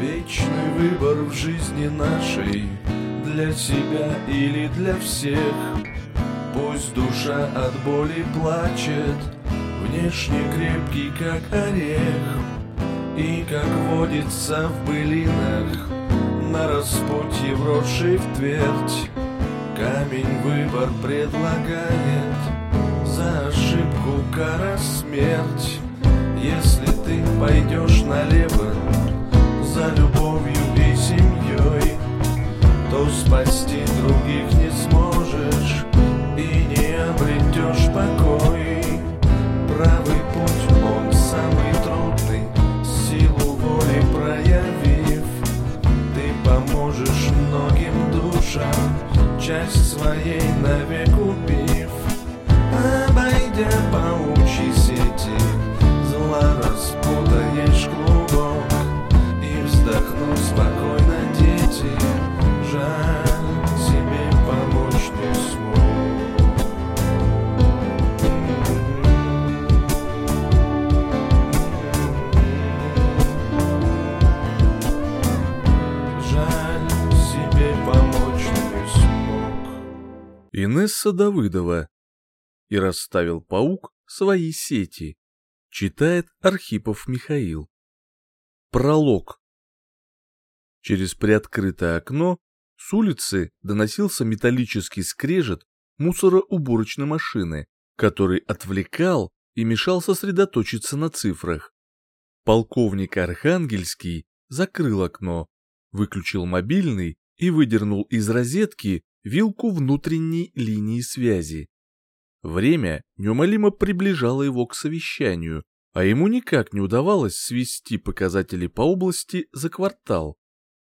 Вечный выбор в жизни нашей Для себя или для всех. Пусть душа от боли плачет Внешне крепкий, как орех И, как водится в былинах На распутье, вросший в твердь. Камень выбор предлагает За ошибку кара смерть. Если ты пойдешь налево любовью и семьей. То спасти других не сможешь И не обретешь покой. Правый путь, он самый трудный Силу воли проявив. Ты поможешь многим душам Часть своей навек убив Обойдя паучьи сети смог Инесса Давыдова. И расставил паук свои сети. Читает Архипов Михаил. Пролог. Через приоткрытое окно с улицы доносился металлический скрежет мусороуборочной машины, который отвлекал и мешал сосредоточиться на цифрах. Полковник Архангельский закрыл окно, выключил мобильный и выдернул из розетки вилку внутренней линии связи. Время неумолимо приближало его к совещанию, а ему никак не удавалось свести показатели по области за квартал.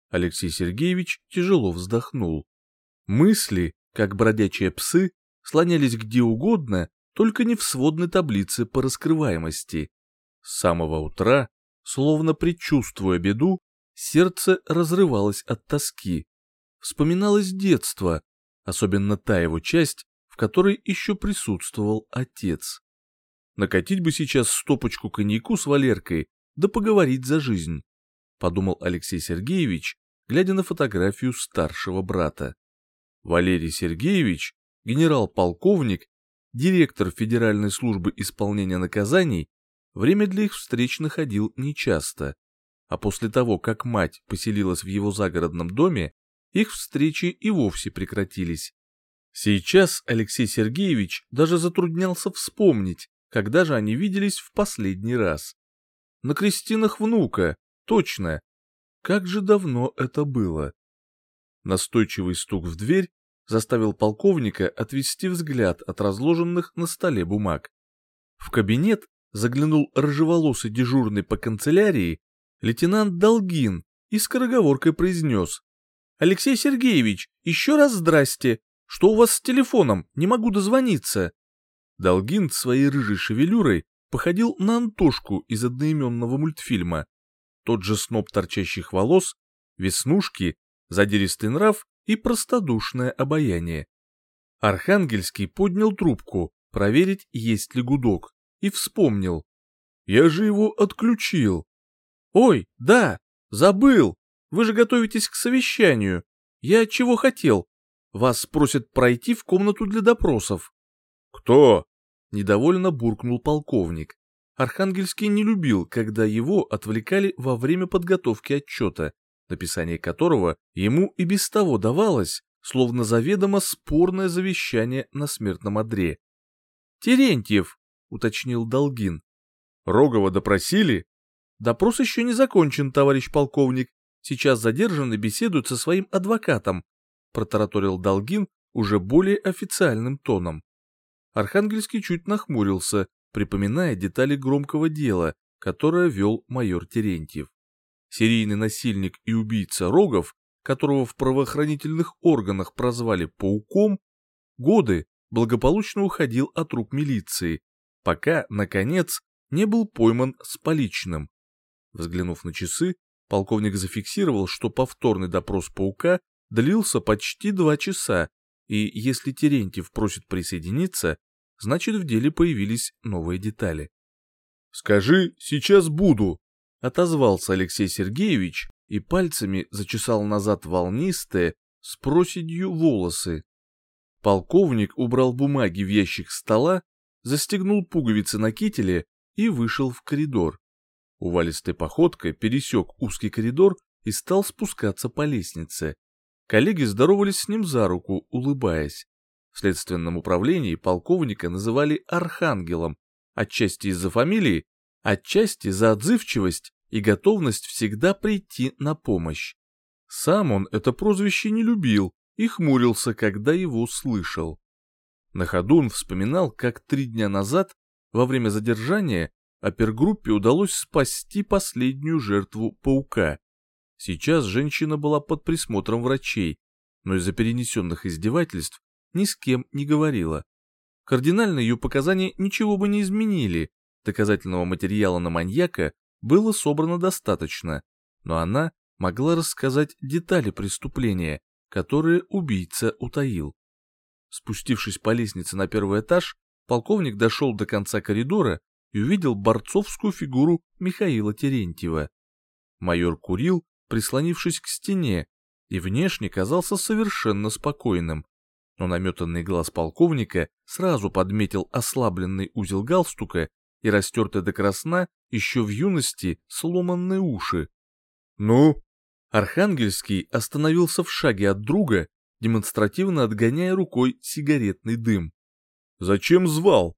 Алексей Сергеевич тяжело вздохнул. Мысли, как бродячие псы, слонялись где угодно, только не в сводной таблице по раскрываемости. С самого утра, словно предчувствуя беду, сердце разрывалось от тоски. Вспоминалось детство, особенно та его часть, в которой еще присутствовал отец. Накатить бы сейчас стопочку коньяку с Валеркой, да поговорить за жизнь, подумал Алексей Сергеевич, глядя на фотографию старшего брата. Валерий Сергеевич, генерал-полковник, директор Федеральной службы исполнения наказаний, время для их встреч находил нечасто, а после того, как мать поселилась в его загородном доме, их встречи и вовсе прекратились. Сейчас Алексей Сергеевич даже затруднялся вспомнить, когда же они виделись в последний раз. На крестинах внука, точно. Как же давно это было. Настойчивый стук в дверь заставил полковника отвести взгляд от разложенных на столе бумаг. В кабинет заглянул рыжеволосый дежурный по канцелярии лейтенант Долгин и скороговоркой произнес. «Алексей Сергеевич, еще раз здрасте. Что у вас с телефоном? Не могу дозвониться». Долгин своей рыжей шевелюрой походил на Антошку из одноименного мультфильма. Тот же сноп торчащих волос, веснушки, задиристый нрав и простодушное обаяние. Архангельский поднял трубку, проверить, есть ли гудок, и вспомнил. «Я же его отключил». «Ой, да, забыл. Вы же готовитесь к совещанию. Я чего хотел? Вас просят пройти в комнату для допросов». Кто? Недовольно буркнул полковник. Архангельский не любил, когда его отвлекали во время подготовки отчета, написание которого ему и без того давалось, словно заведомо спорное завещание на смертном одре. «Терентьев», — уточнил Долгин. Рогова допросили? «Допрос еще не закончен, товарищ полковник. Сейчас задержанный беседует со своим адвокатом», — протараторил Долгин уже более официальным тоном. Архангельский чуть нахмурился, припоминая детали громкого дела, которое вел майор Терентьев. Серийный насильник и убийца Рогов, которого в правоохранительных органах прозвали «пауком», годы благополучно уходил от рук милиции, пока, наконец, не был пойман с поличным. Взглянув на часы, полковник зафиксировал, что повторный допрос паука длился почти два часа, и если Терентьев просит присоединиться, значит в деле появились новые детали. Скажи, сейчас буду. Отозвался Алексей Сергеевич и пальцами зачесал назад волнистые с проседью волосы. Полковник убрал бумаги в ящик стола, застегнул пуговицы на кителе и вышел в коридор. Увалистой походкой пересек узкий коридор и стал спускаться по лестнице. Коллеги здоровались с ним за руку, улыбаясь. В следственном управлении полковника называли Архангелом, отчасти из-за фамилии, отчасти за отзывчивость и готовность всегда прийти на помощь. Сам он это прозвище не любил и хмурился, когда его слышал. На ходу он вспоминал, как три дня назад, во время задержания, опергруппе удалось спасти последнюю жертву паука. Сейчас женщина была под присмотром врачей, но из-за перенесенных издевательств ни с кем не говорила. Кардинально ее показания ничего бы не изменили, доказательного материала на маньяка было собрано достаточно, но она могла рассказать детали преступления, которые убийца утаил. Спустившись по лестнице на первый этаж, полковник дошел до конца коридора и увидел борцовскую фигуру Михаила Терентьева. Майор курил, прислонившись к стене, и внешне казался совершенно спокойным. Но наметанный глаз полковника сразу подметил ослабленный узел галстука и растертые до красна еще в юности сломанные уши. «Ну?» Архангельский остановился в шаге от друга, демонстративно отгоняя рукой сигаретный дым. «Зачем звал?»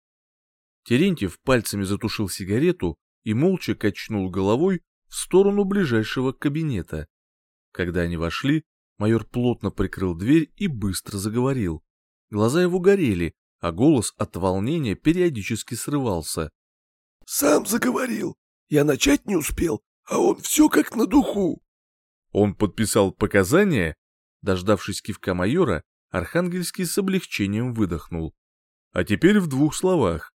Терентьев пальцами затушил сигарету и молча качнул головой в сторону ближайшего кабинета. Когда они вошли, майор плотно прикрыл дверь и быстро заговорил. Глаза его горели, а голос от волнения периодически срывался. «Сам заговорил. Я начать не успел, а он все как на духу». Он подписал показания? Дождавшись кивка майора, Архангельский с облегчением выдохнул. А теперь в двух словах.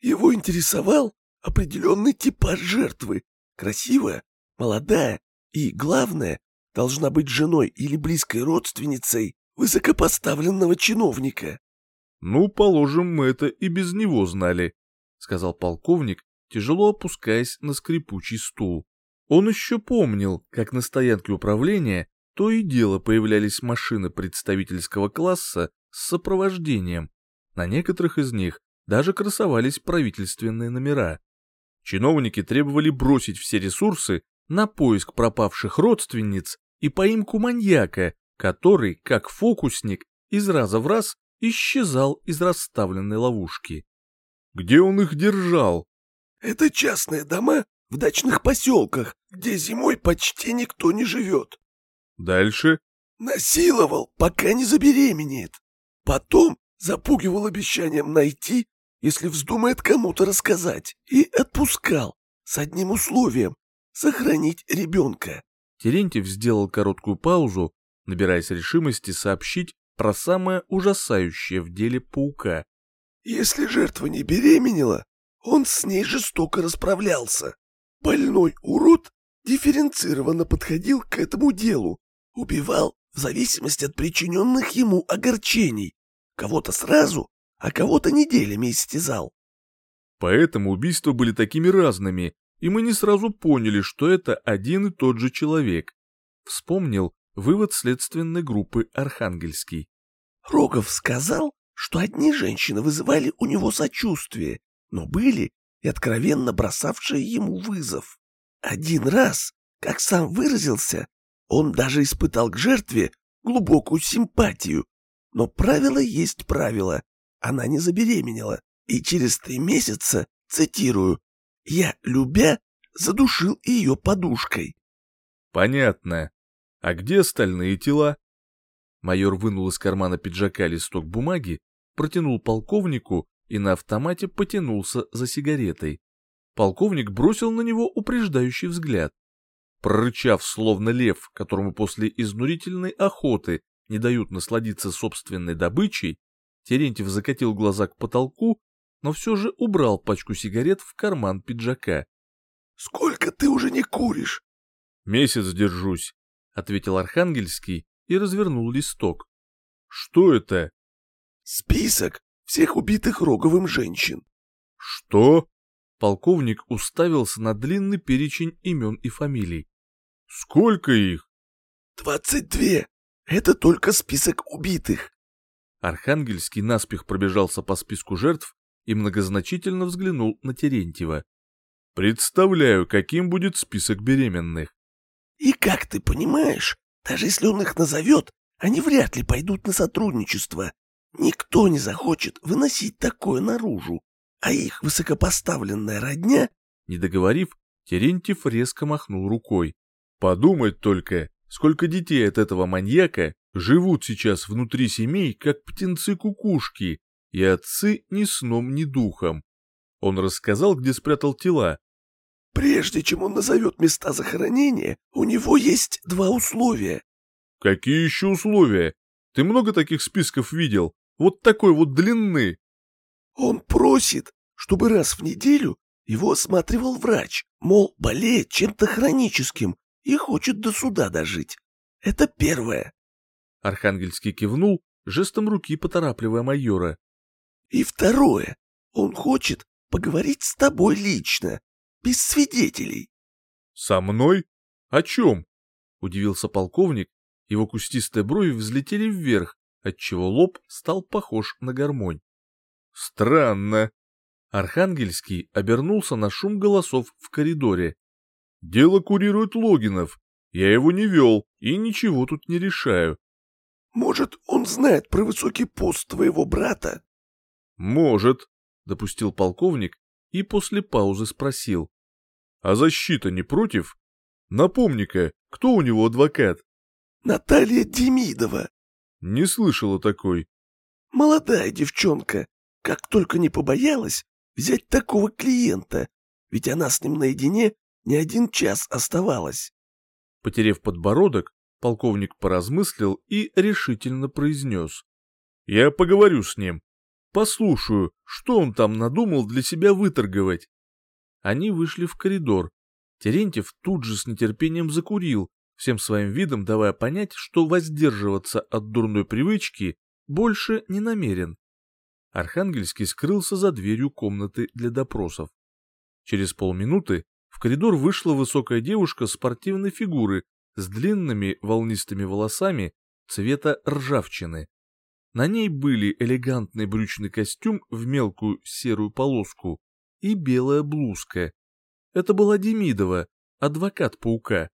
Его интересовал определенный типаж жертвы, Красивая, молодая и, главное, должна быть женой или близкой родственницей высокопоставленного чиновника. «Ну, положим, мы это и без него знали», — сказал полковник, тяжело опускаясь на скрипучий стул. Он еще помнил, как на стоянке управления то и дело появлялись машины представительского класса с сопровождением. На некоторых из них даже красовались правительственные номера. Чиновники требовали бросить все ресурсы на поиск пропавших родственниц и поимку маньяка, который, как фокусник, из раза в раз исчезал из расставленной ловушки. Где он их держал? Это частные дома в дачных поселках, где зимой почти никто не живет. Дальше? Насиловал, пока не забеременеет. Потом запугивал обещанием найти если вздумает кому-то рассказать, и отпускал с одним условием — сохранить ребенка. Терентьев сделал короткую паузу, набираясь решимости сообщить про самое ужасающее в деле паука. Если жертва не беременела, он с ней жестоко расправлялся. Больной урод дифференцированно подходил к этому делу, убивал в зависимости от причиненных ему огорчений, кого-то сразу, а кого-то неделями истязал. Поэтому убийства были такими разными, и мы не сразу поняли, что это один и тот же человек. Вспомнил вывод следственной группы Архангельский. Рогов сказал, что одни женщины вызывали у него сочувствие, но были и откровенно бросавшие ему вызов. Один раз, как сам выразился, он даже испытал к жертве глубокую симпатию. Но правило есть правило, она не забеременела, и через три месяца, цитирую, «я, любя, задушил ее подушкой». Понятно. А где остальные тела? Майор вынул из кармана пиджака листок бумаги, протянул полковнику и на автомате потянулся за сигаретой. Полковник бросил на него упреждающий взгляд. Прорычав, словно лев, которому после изнурительной охоты не дают насладиться собственной добычей, Терентьев закатил глаза к потолку, но все же убрал пачку сигарет в карман пиджака. «Сколько ты уже не куришь?» «Месяц держусь», — ответил Архангельский и развернул листок. «Что это?» «Список всех убитых Роговым женщин». «Что?» Полковник уставился на длинный перечень имен и фамилий. Сколько их? «Двадцать две! Это только список убитых!» Архангельский наспех пробежался по списку жертв и многозначительно взглянул на Терентьева. «Представляю, каким будет список беременных». «И как ты понимаешь, даже если он их назовет, они вряд ли пойдут на сотрудничество. Никто не захочет выносить такое наружу, а их высокопоставленная родня...» Не договорив, Терентьев резко махнул рукой. «Подумать только, сколько детей от этого маньяка живут сейчас внутри семей, как птенцы-кукушки, и отцы ни сном, ни духом. Он рассказал, где спрятал тела. Прежде чем он назовет места захоронения, у него есть два условия. Какие еще условия? Ты много таких списков видел? Вот такой вот длины. Он просит, чтобы раз в неделю его осматривал врач, мол, болеет чем-то хроническим и хочет до суда дожить. Это первое. Архангельский кивнул, жестом руки поторапливая майора. И второе. Он хочет поговорить с тобой лично, без свидетелей. Со мной? О чем? Удивился полковник, его кустистые брови взлетели вверх, отчего лоб стал похож на гармонь. Странно. Архангельский обернулся на шум голосов в коридоре. Дело курирует Логинов. Я его не вел и ничего тут не решаю. Может, он знает про высокий пост твоего брата? Может, допустил полковник и после паузы спросил. А защита не против? Напомни-ка, кто у него адвокат? Наталья Демидова. Не слышала такой. Молодая девчонка, как только не побоялась взять такого клиента, ведь она с ним наедине не один час оставалась. Потерев подбородок, полковник поразмыслил и решительно произнес. «Я поговорю с ним. Послушаю, что он там надумал для себя выторговать». Они вышли в коридор. Терентьев тут же с нетерпением закурил, всем своим видом давая понять, что воздерживаться от дурной привычки больше не намерен. Архангельский скрылся за дверью комнаты для допросов. Через полминуты в коридор вышла высокая девушка спортивной фигуры с длинными волнистыми волосами цвета ржавчины. На ней были элегантный брючный костюм в мелкую серую полоску и белая блузка. Это была Демидова, адвокат паука.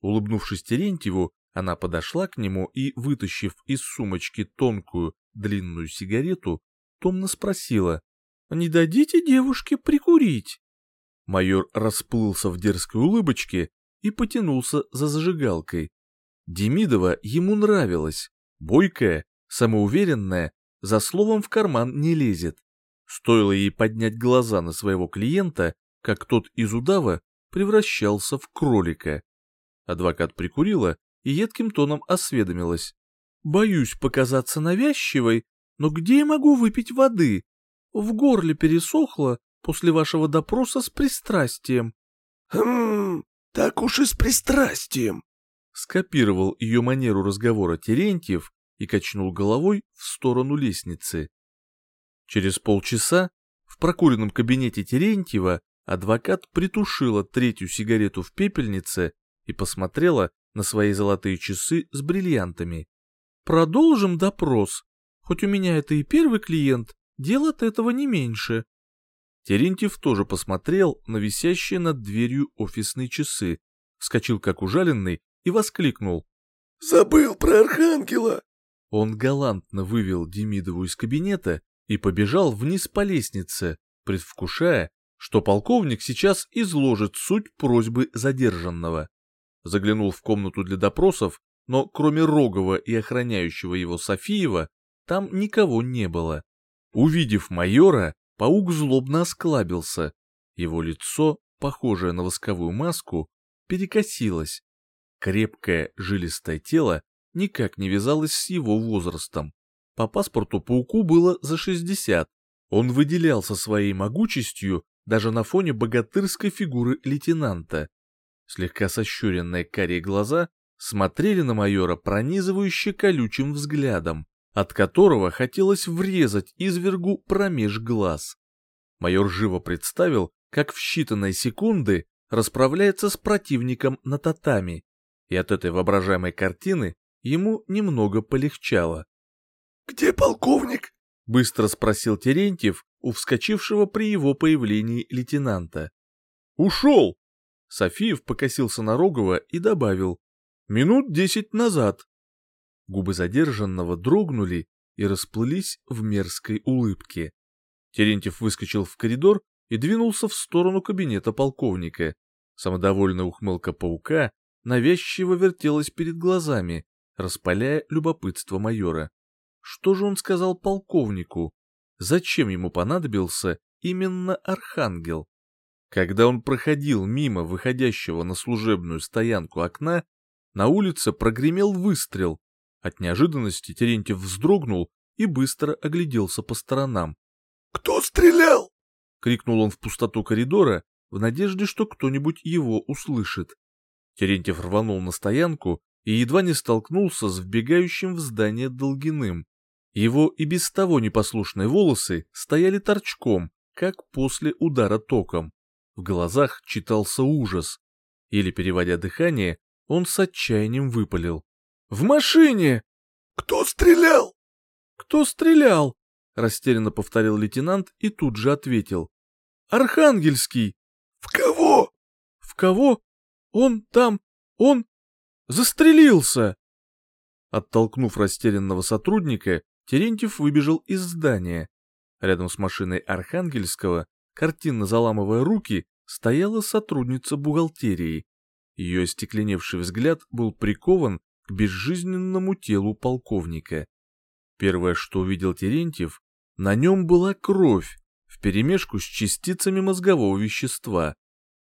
Улыбнувшись Терентьеву, она подошла к нему и, вытащив из сумочки тонкую длинную сигарету, томно спросила, «Не дадите девушке прикурить?» Майор расплылся в дерзкой улыбочке и потянулся за зажигалкой. Демидова ему нравилась, бойкая, самоуверенная, за словом в карман не лезет. Стоило ей поднять глаза на своего клиента, как тот из удава превращался в кролика. Адвокат прикурила и едким тоном осведомилась. «Боюсь показаться навязчивой, но где я могу выпить воды? В горле пересохло после вашего допроса с пристрастием». «Хм, так уж и с пристрастием», — скопировал ее манеру разговора Терентьев и качнул головой в сторону лестницы. Через полчаса в прокуренном кабинете Терентьева адвокат притушила третью сигарету в пепельнице и посмотрела на свои золотые часы с бриллиантами. «Продолжим допрос. Хоть у меня это и первый клиент, дел от этого не меньше». Терентьев тоже посмотрел на висящие над дверью офисные часы, вскочил как ужаленный и воскликнул. «Забыл про Архангела!» Он галантно вывел Демидову из кабинета и побежал вниз по лестнице, предвкушая, что полковник сейчас изложит суть просьбы задержанного. Заглянул в комнату для допросов, но кроме Рогова и охраняющего его Софиева, там никого не было. Увидев майора, паук злобно осклабился. Его лицо, похожее на восковую маску, перекосилось. Крепкое жилистое тело никак не вязалось с его возрастом. По паспорту пауку было за 60. Он выделялся своей могучестью даже на фоне богатырской фигуры лейтенанта. Слегка сощуренные карие глаза смотрели на майора пронизывающе колючим взглядом, от которого хотелось врезать извергу промеж глаз. Майор живо представил, как в считанные секунды расправляется с противником на татами, И от этой воображаемой картины ему немного полегчало. «Где полковник?» — быстро спросил Терентьев у вскочившего при его появлении лейтенанта. «Ушел!» Софиев покосился на Рогова и добавил. «Минут десять назад». Губы задержанного дрогнули и расплылись в мерзкой улыбке. Терентьев выскочил в коридор и двинулся в сторону кабинета полковника. Самодовольная ухмылка паука навязчиво вертелась перед глазами, распаляя любопытство майора. Что же он сказал полковнику? Зачем ему понадобился именно архангел? Когда он проходил мимо выходящего на служебную стоянку окна, на улице прогремел выстрел. От неожиданности Терентьев вздрогнул и быстро огляделся по сторонам. «Кто стрелял?» — крикнул он в пустоту коридора, в надежде, что кто-нибудь его услышит. Терентьев рванул на стоянку и едва не столкнулся с вбегающим в здание Долгиным. Его и без того непослушные волосы стояли торчком, как после удара током. В глазах читался ужас. Или, переводя дыхание, он с отчаянием выпалил. «В машине!» «Кто стрелял?» «Кто стрелял?» — растерянно повторил лейтенант и тут же ответил. «Архангельский!» «В кого?» «В кого? Он там, он застрелился!» Оттолкнув растерянного сотрудника, Терентьев выбежал из здания. Рядом с машиной Архангельского, картинно заламывая руки, стояла сотрудница бухгалтерии. Ее остекленевший взгляд был прикован к безжизненному телу полковника. Первое, что увидел Терентьев, на нем была кровь, вперемешку с частицами мозгового вещества.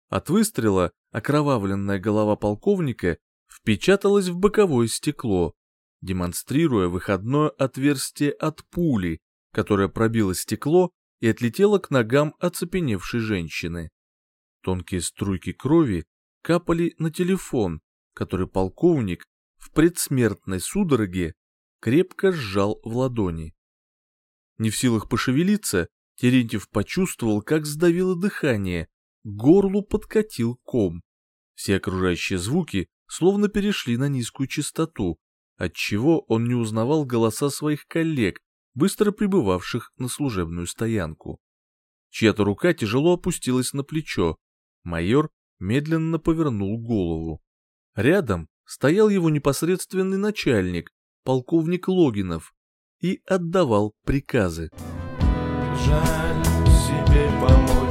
От выстрела окровавленная голова полковника впечаталась в боковое стекло, демонстрируя выходное отверстие от пули, которая пробила стекло и отлетела к ногам оцепеневшей женщины. Тонкие струйки крови капали на телефон, который полковник в предсмертной судороге крепко сжал в ладони. Не в силах пошевелиться, Терентьев почувствовал, как сдавило дыхание, к горлу подкатил ком. Все окружающие звуки словно перешли на низкую частоту, отчего он не узнавал голоса своих коллег, быстро прибывавших на служебную стоянку. Чья-то рука тяжело опустилась на плечо. Майор медленно повернул голову. Рядом стоял его непосредственный начальник, полковник Логинов, и отдавал приказы. Жаль себе помочь.